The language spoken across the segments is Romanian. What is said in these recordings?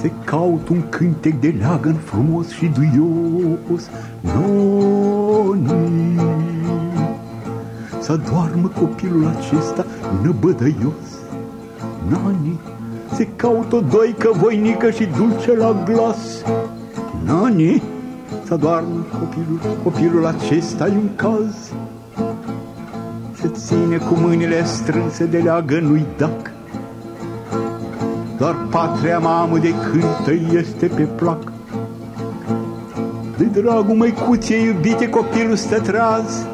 Se caut un cântec de leagăn frumos și duios. Noni Să doarmă copilul acesta năbădăios. Nani Se caut o doică voinică și dulce la glas. Nani Să doarmă copilul, copilul acesta e un caz. Se ține cu mâinile strânse de leagănui dac doar patria mamă de cântă este pe plac. De dragul măicuței iubite copilul stă traz,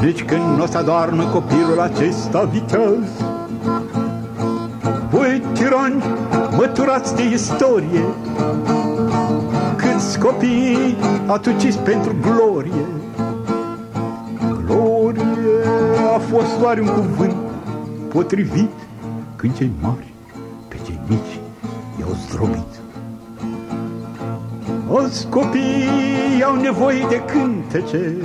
Deci când nu o să doarmă copilul acesta viteaz. Voi, tirani, măturați de istorie, Câți copii ați pentru glorie. Glorie a fost doar un cuvânt potrivit când cei mari mici i-au zdrobit. Toți copiii au nevoie de cântece,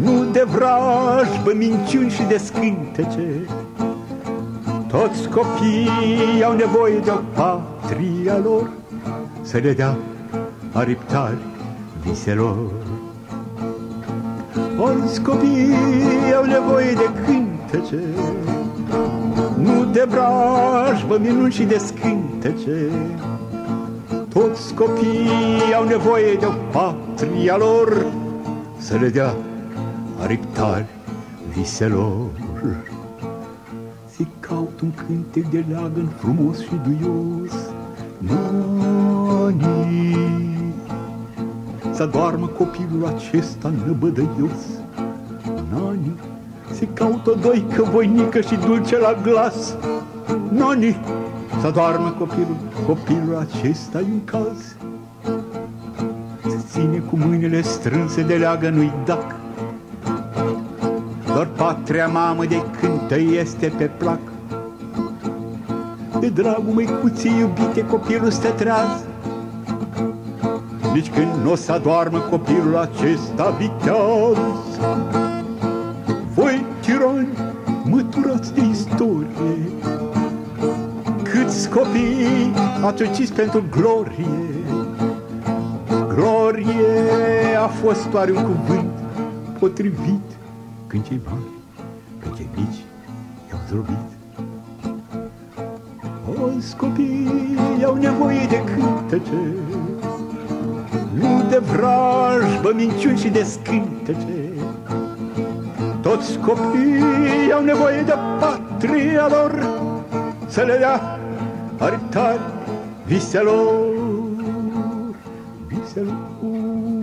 nu de vrajbă, minciuni și de scântece. Toți copiii au nevoie de o patria lor, să le dea ariptari viselor. Toți copiii au nevoie de cântece, nu de brajbă, minuni și de scântece. Toți copiii au nevoie de o patria lor Să le dea ariptari viselor. Se caut un cântec de leagăn frumos și duios, Nani, să doarmă copilul acesta năbădăios. Nani, se caută doică voinică și dulce la glas. Noni, să doarmă copilul, copilul acesta un caz. Se ține cu mâinile strânse de leagă nu-i dac. Doar patria mamă de cântă este pe plac. De dragul măicuții iubite copilul stă treaz. Nici când nu o să doarmă copilul acesta viteaz voi, tirani, măturați de istorie, Câți copii ați ucis pentru glorie, Glorie a fost doar un cuvânt potrivit, Când cei mari pe cei mici i-au zdrobit. Toți copiii au nevoie de cântece, Nu de vrajbă, minciuni și de scântece, toți copiii au nevoie de patria lor Să le dea ariptari viselor Viselor